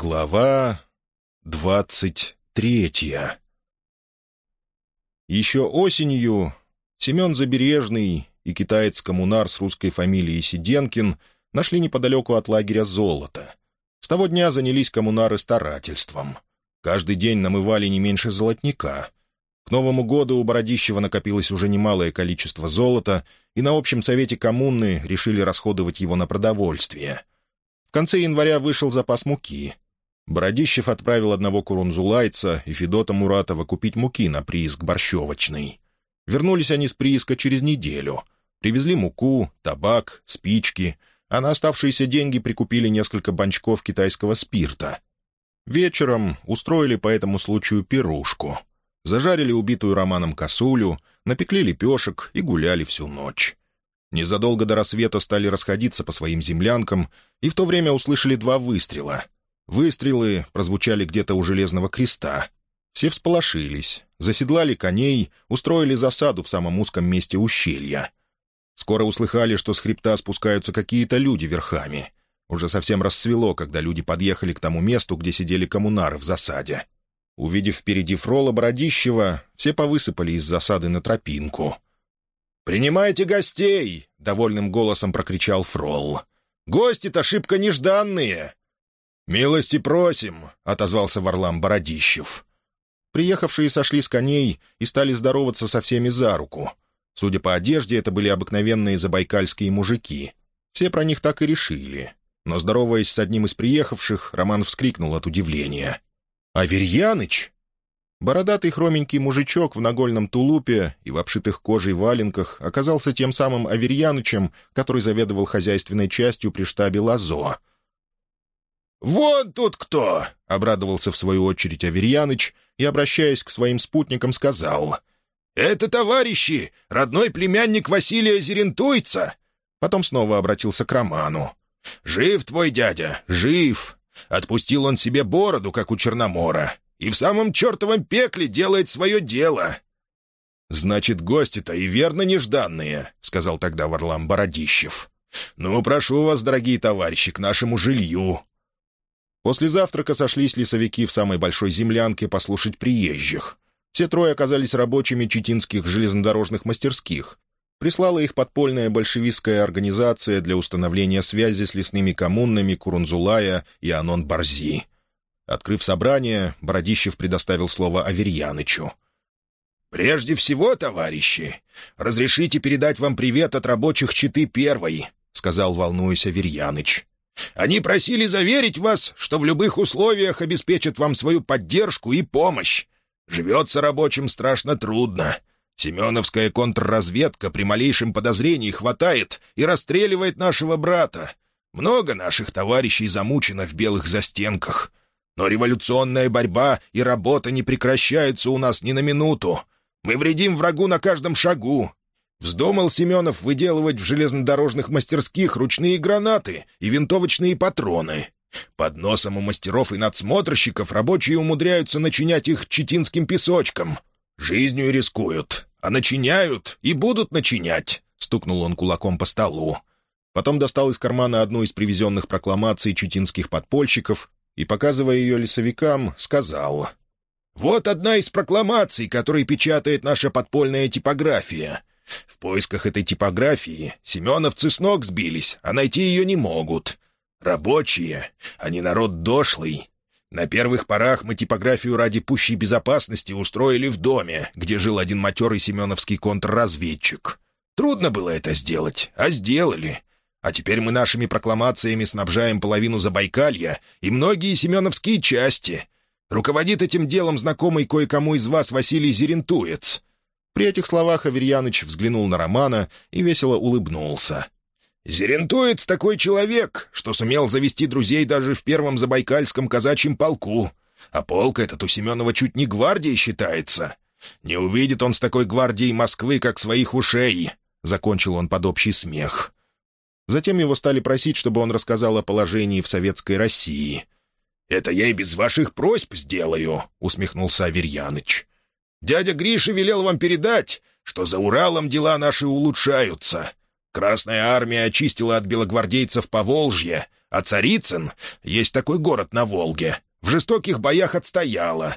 Глава двадцать третья Еще осенью Семен Забережный и китаец-коммунар с русской фамилией Сиденкин нашли неподалеку от лагеря золото. С того дня занялись коммунары старательством. Каждый день намывали не меньше золотника. К Новому году у Бородищева накопилось уже немалое количество золота, и на общем совете коммуны решили расходовать его на продовольствие — в конце января вышел запас муки. Бородищев отправил одного курунзулайца и Федота Муратова купить муки на прииск борщевочный. Вернулись они с прииска через неделю. Привезли муку, табак, спички, а на оставшиеся деньги прикупили несколько банчков китайского спирта. Вечером устроили по этому случаю пирушку. Зажарили убитую Романом косулю, напекли лепешек и гуляли всю ночь. Незадолго до рассвета стали расходиться по своим землянкам, и в то время услышали два выстрела. Выстрелы прозвучали где-то у Железного креста. Все всполошились, заседлали коней, устроили засаду в самом узком месте ущелья. Скоро услыхали, что с хребта спускаются какие-то люди верхами. Уже совсем рассвело, когда люди подъехали к тому месту, где сидели коммунары в засаде. Увидев впереди Фрола Бородищева, все повысыпали из засады на тропинку — «Принимайте гостей!» — довольным голосом прокричал Фролл. «Гости-то шибко нежданные!» «Милости просим!» — отозвался Варлам Бородищев. Приехавшие сошли с коней и стали здороваться со всеми за руку. Судя по одежде, это были обыкновенные забайкальские мужики. Все про них так и решили. Но, здороваясь с одним из приехавших, Роман вскрикнул от удивления. «Аверьяныч!» Бородатый хроменький мужичок в нагольном тулупе и в обшитых кожей валенках оказался тем самым Аверьянычем, который заведовал хозяйственной частью при штабе Лазо. «Вон тут кто!» — обрадовался в свою очередь Аверьяныч и, обращаясь к своим спутникам, сказал. «Это, товарищи, родной племянник Василия Зерентуйца!» Потом снова обратился к Роману. «Жив твой дядя, жив! Отпустил он себе бороду, как у Черномора, и в самом чертовом пекле делает свое дело». «Значит, гости-то и верно нежданные», — сказал тогда Варлам Бородищев. «Ну, прошу вас, дорогие товарищи, к нашему жилью». После завтрака сошлись лесовики в самой большой землянке послушать приезжих. Все трое оказались рабочими читинских железнодорожных мастерских. Прислала их подпольная большевистская организация для установления связи с лесными коммунами Курунзулая и Анон-Барзи. Открыв собрание, Бородищев предоставил слово Аверьянычу. «Прежде всего, товарищи, разрешите передать вам привет от рабочих Читы Первой», — сказал, волнуясь Аверьяныч. «Они просили заверить вас, что в любых условиях обеспечат вам свою поддержку и помощь. Живется рабочим страшно трудно. Семеновская контрразведка при малейшем подозрении хватает и расстреливает нашего брата. Много наших товарищей замучено в белых застенках. Но революционная борьба и работа не прекращаются у нас ни на минуту. Мы вредим врагу на каждом шагу. Вздумал Семенов выделывать в железнодорожных мастерских ручные гранаты и винтовочные патроны. Под носом у мастеров и надсмотрщиков рабочие умудряются начинять их читинским песочком. Жизнью рискуют, а начиняют и будут начинять», — стукнул он кулаком по столу. Потом достал из кармана одну из привезенных прокламаций читинских подпольщиков и, показывая ее лесовикам, сказал «Вот одна из прокламаций, которые печатает наша подпольная типография. В поисках этой типографии семеновцы с ног сбились, а найти ее не могут. Рабочие, они народ дошлый. На первых порах мы типографию ради пущей безопасности устроили в доме, где жил один матерый семеновский контрразведчик. Трудно было это сделать, а сделали. А теперь мы нашими прокламациями снабжаем половину Забайкалья и многие семеновские части. Руководит этим делом знакомый кое-кому из вас Василий Зерентуец». При этих словах Аверьяныч взглянул на Романа и весело улыбнулся. «Зерентуец такой человек, что сумел завести друзей даже в первом забайкальском казачьем полку. А полк этот у Семенова чуть не гвардией считается. Не увидит он с такой гвардией Москвы, как своих ушей», — закончил он под общий смех. Затем его стали просить, чтобы он рассказал о положении в советской России. «Это я и без ваших просьб сделаю», — усмехнулся Аверьяныч. «Дядя Гриша велел вам передать, что за Уралом дела наши улучшаются. Красная армия очистила от белогвардейцев Поволжье, А Царицын, есть такой город на Волге, в жестоких боях отстояла.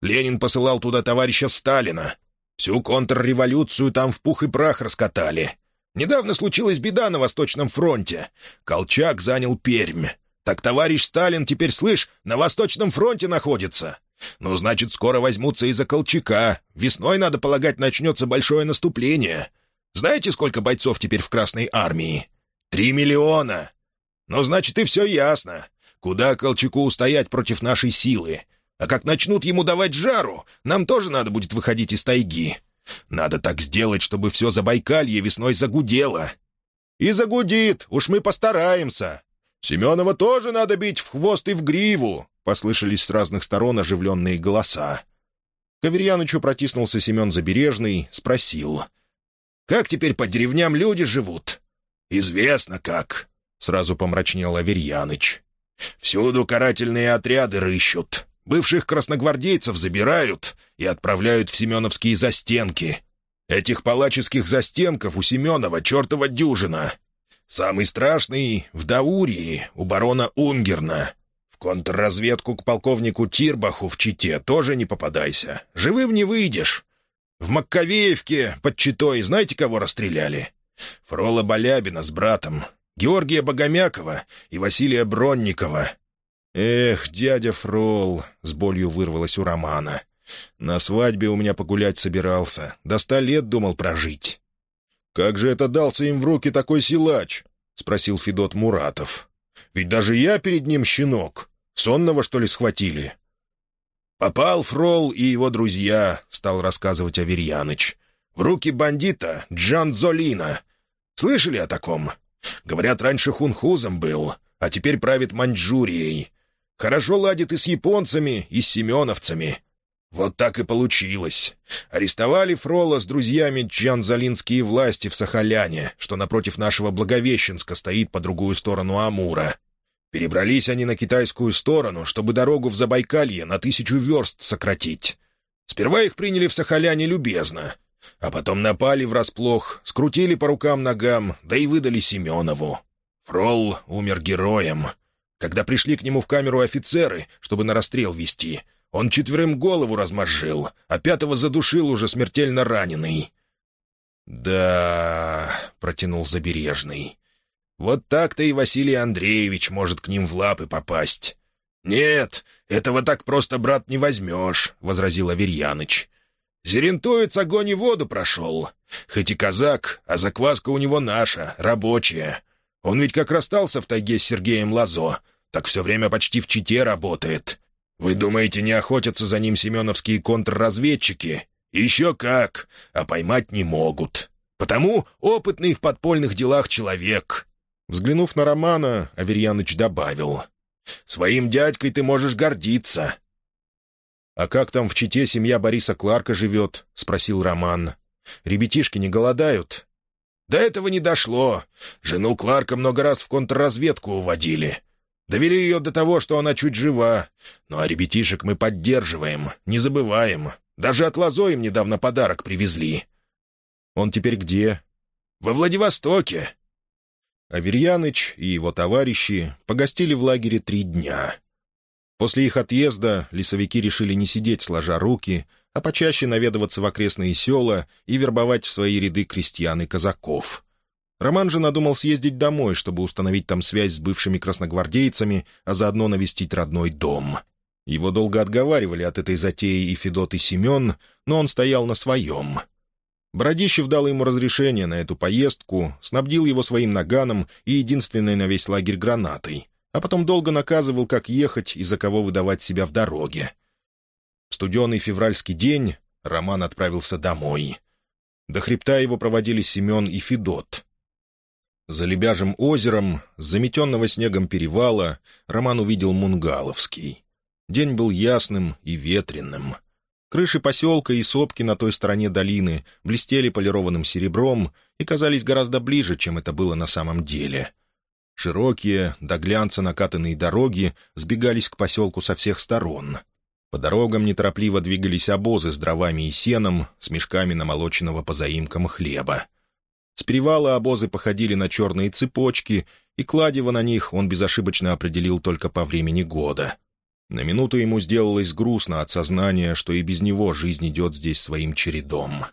Ленин посылал туда товарища Сталина. Всю контрреволюцию там в пух и прах раскатали. Недавно случилась беда на Восточном фронте. Колчак занял Пермь. Так товарищ Сталин теперь, слышь, на Восточном фронте находится. Ну, значит, скоро возьмутся из-за Колчака. Весной, надо полагать, начнется большое наступление. Знаете, сколько бойцов теперь в Красной армии? Три миллиона. Ну, значит, и все ясно. Куда Колчаку устоять против нашей силы? А как начнут ему давать жару, нам тоже надо будет выходить из тайги. Надо так сделать, чтобы все Забайкалье весной загудело. И загудит, уж мы постараемся. Семенова тоже надо бить в хвост и в гриву, — послышались с разных сторон оживленные голоса. К протиснулся Семен Забережный, спросил. «Как теперь по деревням люди живут?» «Известно как», — сразу помрачнел Аверьяныч. «Всюду карательные отряды рыщут. Бывших красногвардейцев забирают и отправляют в семеновские застенки. Этих палаческих застенков у Семенова чертова дюжина. Самый страшный — в Даурии, у барона Унгерна. Контрразведку к полковнику Тирбаху в Чите тоже не попадайся. Живым не выйдешь. В Маккавеевке под Читой знаете, кого расстреляли? Фрола Балябина с братом, Георгия Богомякова и Василия Бронникова. «Эх, дядя Фрол!» — с болью вырвалось у Романа. «На свадьбе у меня погулять собирался. До ста лет думал прожить». «Как же это дался им в руки такой силач?» — спросил Федот Муратов. «Ведь даже я перед ним щенок. Сонного, что ли, схватили?» «Попал Фрол и его друзья», — стал рассказывать Аверьяныч. «В руки бандита Джан Золина. Слышали о таком? Говорят, раньше хунхузом был, а теперь правит Маньчжурией. Хорошо ладит и с японцами, и с семеновцами. Вот так и получилось. Арестовали Фрола с друзьями чанзалинские власти в Сахаляне, что напротив нашего Благовещенска стоит по другую сторону Амура. Перебрались они на китайскую сторону, чтобы дорогу в Забайкалье на тысячу верст сократить. Сперва их приняли в Сахаляне любезно, а потом напали врасплох, скрутили по рукам-ногам, да и выдали Семенову. Фрол умер героем — когда пришли к нему в камеру офицеры, чтобы на расстрел вести, он четверым голову размозжил, а пятого задушил уже смертельно раненый. «Да...» — протянул Забережный. «Вот так-то и Василий Андреевич может к ним в лапы попасть». «Нет, этого так просто, брат, не возьмешь», — возразил Аверьяныч. «Зерентуец огонь и воду прошел. Хоть и казак, а закваска у него наша, рабочая. Он ведь как расстался в тайге с Сергеем Лазо, так все время почти в Чите работает. Вы думаете, не охотятся за ним семеновские контрразведчики? Еще как, а поймать не могут. Потому опытный в подпольных делах человек». Взглянув на Романа, Аверьяныч добавил. «Своим дядькой ты можешь гордиться». «А как там в Чите семья Бориса Кларка живет?» — спросил Роман. «Ребятишки не голодают?» «До этого не дошло. Жену Кларка много раз в контрразведку уводили. Довели ее до того, что она чуть жива. Ну а ребятишек мы поддерживаем, не забываем. Даже от Лазо им недавно подарок привезли». «Он теперь где?» «Во Владивостоке». Аверьяныч и его товарищи погостили в лагере три дня. После их отъезда лесовики решили не сидеть сложа руки, а почаще наведываться в окрестные села и вербовать в свои ряды крестьян и казаков. Роман же надумал съездить домой, чтобы установить там связь с бывшими красногвардейцами, а заодно навестить родной дом. Его долго отговаривали от этой затеи и Федот, и Семен, но он стоял на своем. Бородищев дал ему разрешение на эту поездку, снабдил его своим наганом и единственной на весь лагерь гранатой, а потом долго наказывал, как ехать и за кого выдавать себя в дороге. В студеный февральский день Роман отправился домой. До хребта его проводили Семен и Федот. За Лебяжим озером, с заметенного снегом перевала, Роман увидел Мунгаловский. День был ясным и ветренным. Крыши поселка и сопки на той стороне долины блестели полированным серебром и казались гораздо ближе, чем это было на самом деле. Широкие, до глянца накатанные дороги сбегались к поселку со всех сторон. По дорогам неторопливо двигались обозы с дровами и сеном, с мешками намолоченного по заимкам хлеба. С перевала обозы походили на черные цепочки, и кладево на них он безошибочно определил только по времени года. На минуту ему сделалось грустно от сознания, что и без него жизнь идет здесь своим чередом.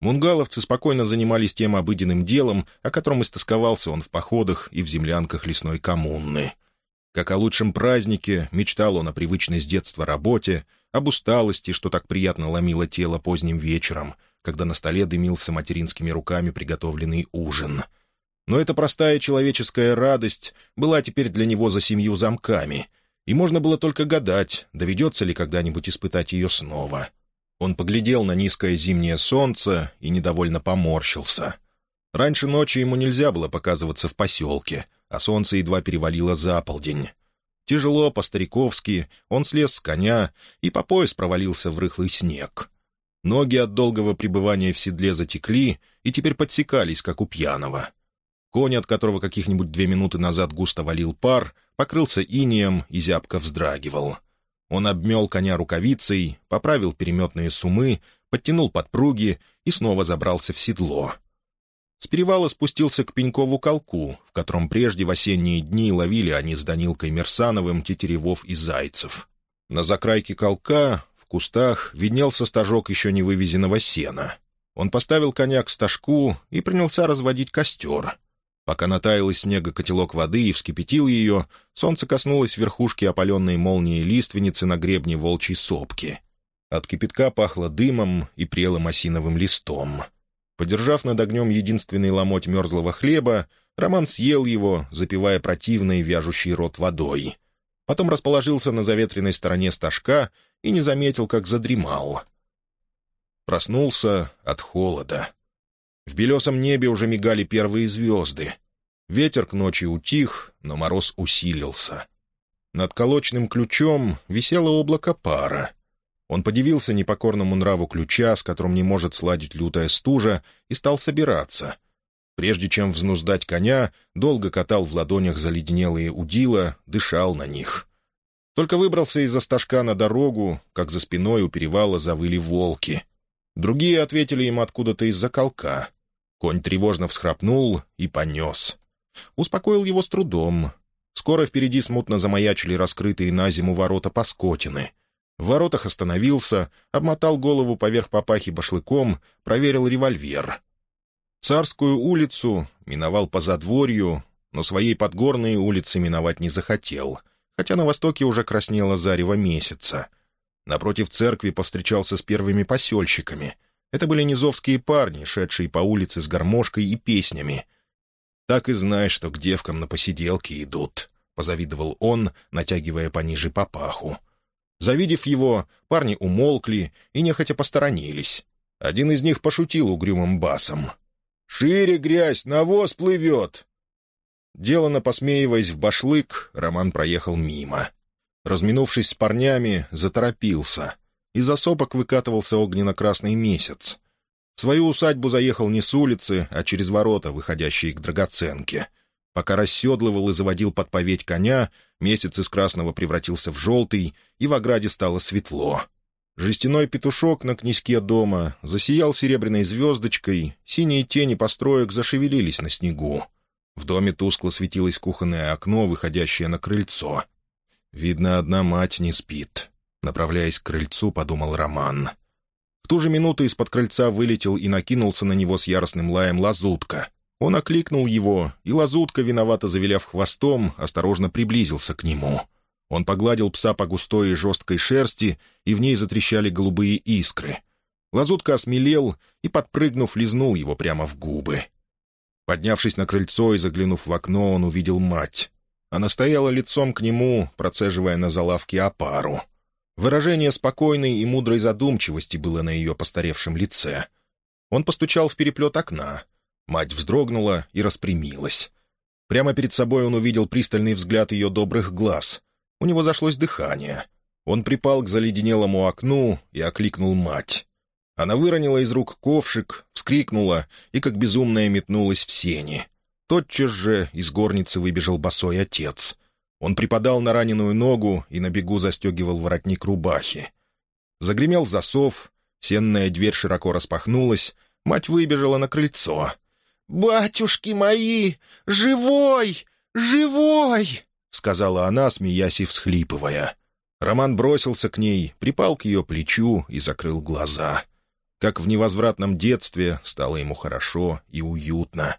Мунгаловцы спокойно занимались тем обыденным делом, о котором истосковался он в походах и в землянках лесной коммуны. Как о лучшем празднике, мечтал он о привычной с детства работе, об усталости, что так приятно ломило тело поздним вечером, когда на столе дымился материнскими руками приготовленный ужин. Но эта простая человеческая радость была теперь для него за семью замками, и можно было только гадать, доведется ли когда-нибудь испытать ее снова — он поглядел на низкое зимнее солнце и недовольно поморщился. Раньше ночи ему нельзя было показываться в поселке, а солнце едва перевалило за полдень. Тяжело, по-стариковски, он слез с коня и по пояс провалился в рыхлый снег. Ноги от долгого пребывания в седле затекли и теперь подсекались, как у пьяного. Конь, от которого каких-нибудь две минуты назад густо валил пар, покрылся инеем и зябко вздрагивал. Он обмел коня рукавицей, поправил переметные сумы, подтянул подпруги и снова забрался в седло. С перевала спустился к Пенькову колку, в котором прежде в осенние дни ловили они с Данилкой Мерсановым тетеревов и зайцев. На закрайке колка, в кустах, виднелся стажок еще не вывезенного сена. Он поставил коня к стажку и принялся разводить костер. Пока натаял из снега котелок воды и вскипятил ее, солнце коснулось верхушки опаленной молнией лиственницы на гребне волчьей сопки. От кипятка пахло дымом и прелым осиновым листом. Подержав над огнем единственный ломоть мерзлого хлеба, Роман съел его, запивая противный вяжущий рот водой. Потом расположился на заветренной стороне стажка и не заметил, как задремал. Проснулся от холода. В белесом небе уже мигали первые звезды. Ветер к ночи утих, но мороз усилился. Над колочным ключом висело облако пара. Он подивился непокорному нраву ключа, с которым не может сладить лютая стужа, и стал собираться. Прежде чем взнуздать коня, долго катал в ладонях заледенелые удила, дышал на них. Только выбрался из-за стажка на дорогу, как за спиной у перевала завыли волки. Другие ответили им откуда-то из-за колка. Конь тревожно всхрапнул и понес. Успокоил его с трудом. Скоро впереди смутно замаячили раскрытые на зиму ворота Паскотины. В воротах остановился, обмотал голову поверх папахи башлыком, проверил револьвер. Царскую улицу миновал по задворью, но своей подгорной улицы миновать не захотел, хотя на востоке уже краснело зарево месяца. Напротив церкви повстречался с первыми посельщиками. Это были низовские парни, шедшие по улице с гармошкой и песнями. «Так и знаешь, что к девкам на посиделки идут», — позавидовал он, натягивая пониже папаху. Завидев его, парни умолкли и нехотя посторонились. Один из них пошутил угрюмым басом. «Шире грязь, навоз плывет!» Делано посмеиваясь в башлык, Роман проехал мимо. Разминувшись с парнями, заторопился. Из осопок выкатывался огненно-красный месяц. В свою усадьбу заехал не с улицы, а через ворота, выходящие к драгоценке. Пока расседлывал и заводил под поведь коня, месяц из красного превратился в желтый, и в ограде стало светло. Жестяной петушок на князьке дома засиял серебряной звездочкой, синие тени построек зашевелились на снегу. В доме тускло светилось кухонное окно, выходящее на крыльцо. Видно, одна мать не спит. Направляясь к крыльцу, подумал Роман. В ту же минуту из-под крыльца вылетел и накинулся на него с яростным лаем лазутка. Он окликнул его, и лазутка, виновато завиляв хвостом, осторожно приблизился к нему. Он погладил пса по густой и жесткой шерсти, и в ней затрещали голубые искры. Лазутка осмелел и, подпрыгнув, лизнул его прямо в губы. Поднявшись на крыльцо и заглянув в окно, он увидел мать. Она стояла лицом к нему, процеживая на залавке опару. Выражение спокойной и мудрой задумчивости было на ее постаревшем лице. Он постучал в переплет окна. Мать вздрогнула и распрямилась. Прямо перед собой он увидел пристальный взгляд ее добрых глаз. У него зашлось дыхание. Он припал к заледенелому окну и окликнул мать. Она выронила из рук ковшик, вскрикнула и, как безумная, метнулась в сени. Тотчас же из горницы выбежал босой отец. Он припадал на раненую ногу и на бегу застегивал воротник рубахи. Загремел засов, сенная дверь широко распахнулась, мать выбежала на крыльцо. «Батюшки мои! Живой! «Живой!» — сказала она, смеясь и всхлипывая. Роман бросился к ней, припал к ее плечу и закрыл глаза. Как в невозвратном детстве стало ему хорошо и уютно.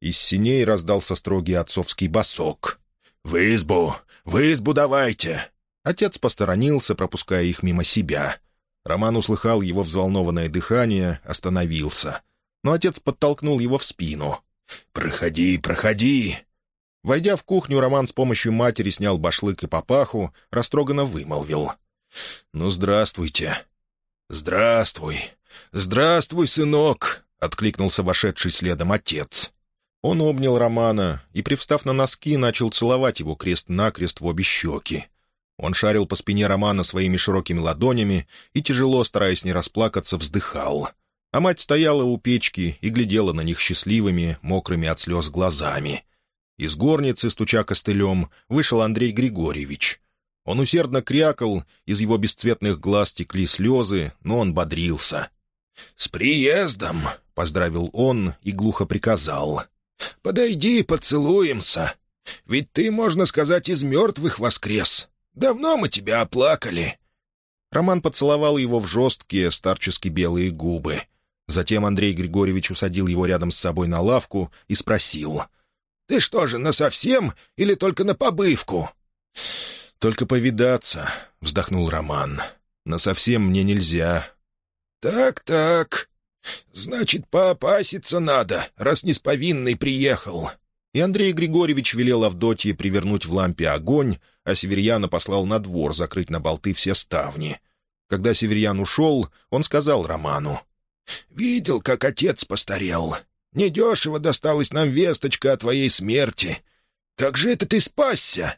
Из синей раздался строгий отцовский босок. «В избу! В избу давайте!» Отец посторонился, пропуская их мимо себя. Роман услыхал его взволнованное дыхание, остановился. Но отец подтолкнул его в спину. «Проходи, проходи!» Войдя в кухню, Роман с помощью матери снял башлык и папаху, растроганно вымолвил. «Ну, здравствуйте». «Здравствуй! Здравствуй, сынок!» — откликнулся вошедший следом отец. Он обнял Романа и, привстав на носки, начал целовать его крест-накрест в обе щеки. Он шарил по спине Романа своими широкими ладонями и, тяжело, стараясь не расплакаться, вздыхал. А мать стояла у печки и глядела на них счастливыми, мокрыми от слез глазами. Из горницы, стуча костылем, вышел Андрей Григорьевич. Он усердно крякал, из его бесцветных глаз текли слезы, но он бодрился. «С приездом!» — поздравил он и глухо приказал. «Подойди, поцелуемся. Ведь ты, можно сказать, из мертвых воскрес. Давно мы тебя оплакали». Роман поцеловал его в жесткие, старчески белые губы. Затем Андрей Григорьевич усадил его рядом с собой на лавку и спросил. «Ты что же, насовсем или только на побывку?» «Только повидаться», — вздохнул Роман. «Насовсем мне нельзя». «Так-так. Значит, поопаситься надо, раз не с повинной приехал». И Андрей Григорьевич велел Авдотье привернуть в лампе огонь, а Северьяна послал на двор закрыть на болты все ставни. Когда Северьян ушел, он сказал Роману. «Видел, как отец постарел. Недешево досталась нам весточка о твоей смерти. Как же это ты спасся?»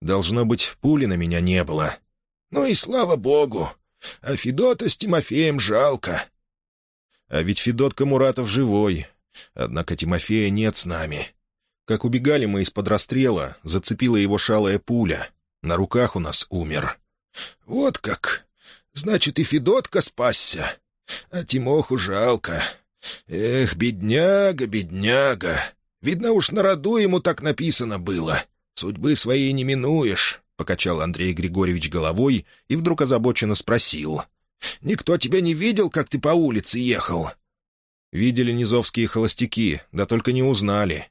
«Должно быть, пули на меня не было». «Ну и слава богу. А Федота с Тимофеем жалко». «А ведь Федот Муратов живой. Однако Тимофея нет с нами. Как убегали мы из-под расстрела, зацепила его шалая пуля. На руках у нас умер». «Вот как! Значит, и Федотка спасся. А Тимоху жалко. Эх, бедняга, бедняга. Видно уж на роду ему так написано было. Судьбы своей не минуешь», — покачал Андрей Григорьевич головой и вдруг озабоченно спросил. «Никто тебя не видел, как ты по улице ехал?» «Видели низовские холостяки, да только не узнали».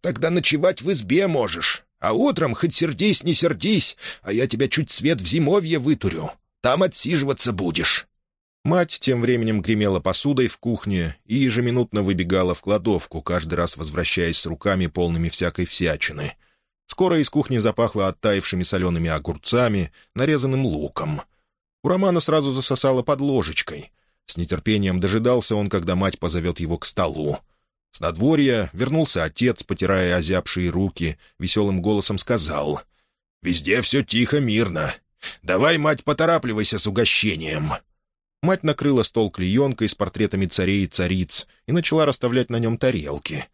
«Тогда ночевать в избе можешь, а утром хоть сердись, не сердись, а я тебя чуть свет в зимовье вытурю. Там отсиживаться будешь». Мать тем временем гремела посудой в кухне и ежеминутно выбегала в кладовку, каждый раз возвращаясь с руками полными всякой всячины. Скоро из кухни запахло оттаившими солеными огурцами, нарезанным луком. У Романа сразу засосало под ложечкой. С нетерпением дожидался он, когда мать позовет его к столу. С надворья вернулся отец, потирая озябшие руки, веселым голосом сказал. «Везде все тихо, мирно. Давай, мать, поторапливайся с угощением». Мать накрыла стол клеенкой с портретами царей и цариц и начала расставлять на нем тарелки.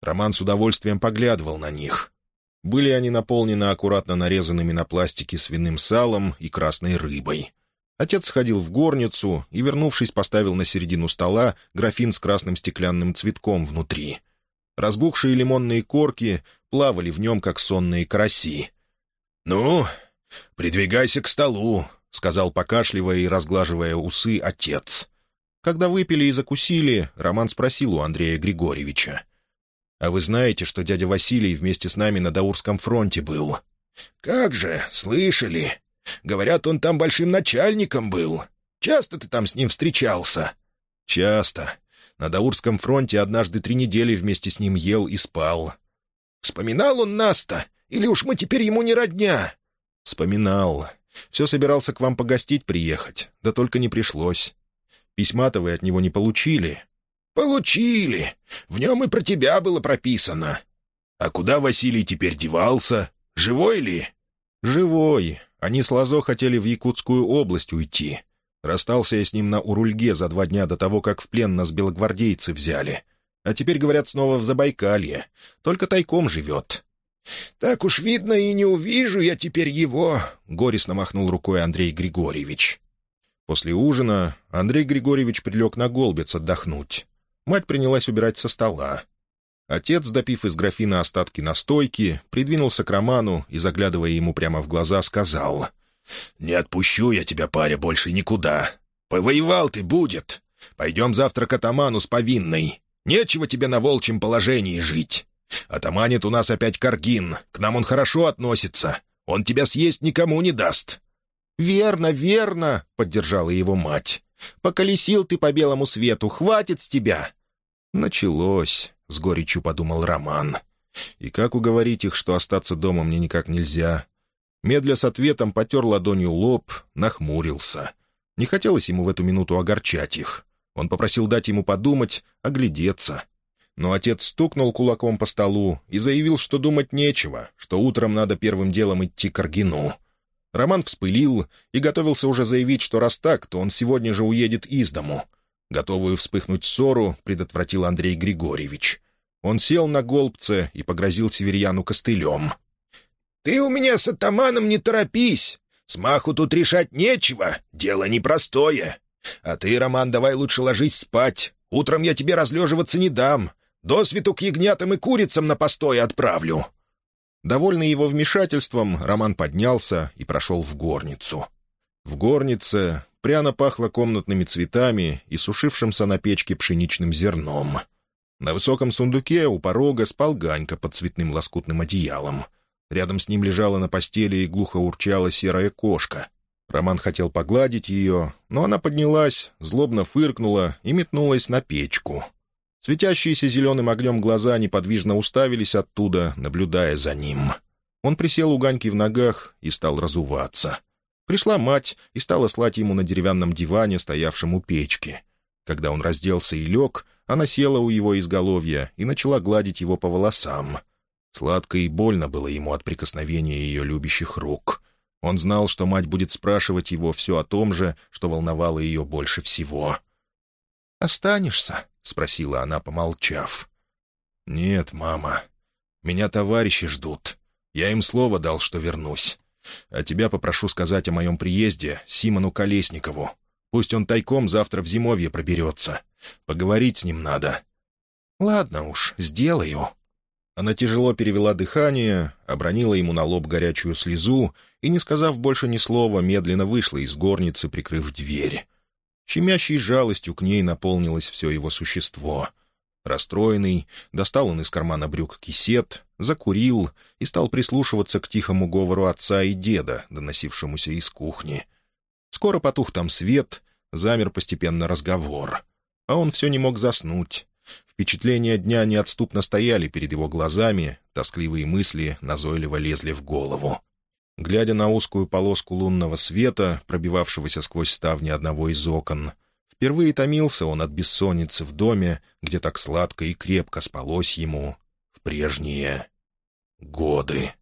Роман с удовольствием поглядывал на них. Были они наполнены аккуратно нарезанными на пластике свиным салом и красной рыбой. Отец сходил в горницу и, вернувшись, поставил на середину стола графин с красным стеклянным цветком внутри. Разбухшие лимонные корки плавали в нем, как сонные караси. «Ну, придвигайся к столу», — сказал, покашливая и разглаживая усы, отец. Когда выпили и закусили, Роман спросил у Андрея Григорьевича. «А вы знаете, что дядя Василий вместе с нами на Даурском фронте был?» «Как же, слышали. Говорят, он там большим начальником был. Часто ты там с ним встречался?» «Часто. На Даурском фронте однажды три недели вместе с ним ел и спал». «Вспоминал он нас-то? Или уж мы теперь ему не родня?» «Вспоминал. Все собирался к вам погостить приехать, да только не пришлось. Письма-то вы от него не получили». «Получили. В нем и про тебя было прописано». «А куда Василий теперь девался? Живой ли?» «Живой. Они с Лазо хотели в Якутскую область уйти. Расстался я с ним на Урульге за два дня до того, как в плен нас белогвардейцы взяли. А теперь, говорят, снова в Забайкалье. Только тайком живет. «Так уж видно, и не увижу я теперь его», — горестно махнул рукой Андрей Григорьевич. После ужина Андрей Григорьевич прилег на голбец отдохнуть. Мать принялась убирать со стола. Отец, допив из графина остатки настойки, придвинулся к Роману и, заглядывая ему прямо в глаза, сказал. «Не отпущу я тебя, паря, больше никуда. Повоевал ты, будет. Пойдем завтра к атаману с повинной. Нечего тебе на волчьем положении жить. Атаманит у нас опять Каргин, к нам он хорошо относится. Он тебя съесть никому не даст». «Верно, верно», — поддержала его мать. «Поколесил ты по белому свету, хватит с тебя». «Началось», — с горечью подумал Роман. «И как уговорить их, что остаться дома мне никак нельзя?» Медля с ответом потер ладонью лоб, нахмурился. Не хотелось ему в эту минуту огорчать их. Он попросил дать ему подумать, оглядеться. Но отец стукнул кулаком по столу и заявил, что думать нечего, что утром надо первым делом идти к Аргину. Роман вспылил и готовился уже заявить, что раз так, то он сегодня же уедет из дому. Готовую вспыхнуть ссору предотвратил Андрей Григорьевич. Он сел на голбце и погрозил северьяну костылем. «Ты у меня с атаманом не торопись. Смаху тут решать нечего, дело непростое. А ты, Роман, давай лучше ложись спать. Утром я тебе разлеживаться не дам. До свету к ягнятам и курицам на постой отправлю». Довольный его вмешательством, Роман поднялся и прошел в горницу. В горнице пряно пахло комнатными цветами и сушившимся на печке пшеничным зерном. На высоком сундуке у порога спал Ганька под цветным лоскутным одеялом. Рядом с ним лежала на постели и глухо урчала серая кошка. Роман хотел погладить ее, но она поднялась, злобно фыркнула и метнулась на печку. Светящиеся зеленым огнем глаза неподвижно уставились оттуда, наблюдая за ним. Он присел у Ганьки в ногах и стал разуваться. Пришла мать и стала слать ему на деревянном диване, стоявшем у печки. Когда он разделся и лег, она села у его изголовья и начала гладить его по волосам. Сладко и больно было ему от прикосновения ее любящих рук. Он знал, что мать будет спрашивать его все о том же, что волновало ее больше всего. «Останешься?» — спросила она, помолчав. «Нет, мама. Меня товарищи ждут. Я им слово дал, что вернусь. А тебя попрошу сказать о моем приезде Симону Колесникову. Пусть он тайком завтра в зимовье проберется. Поговорить с ним надо». «Ладно уж, сделаю». Она тяжело перевела дыхание, обронила ему на лоб горячую слезу и, не сказав больше ни слова, медленно вышла из горницы, прикрыв дверь. Щемящей жалостью к ней наполнилось все его существо. Расстроенный, достал он из кармана брюк кисет, закурил и стал прислушиваться к тихому говору отца и деда, доносившемуся из кухни. Скоро потух там свет, замер постепенно разговор. А он все не мог заснуть. Впечатления дня неотступно стояли перед его глазами, тоскливые мысли назойливо лезли в голову. Глядя на узкую полоску лунного света, пробивавшегося сквозь ставни одного из окон, впервые томился он от бессонницы в доме, где так сладко и крепко спалось ему в прежние годы.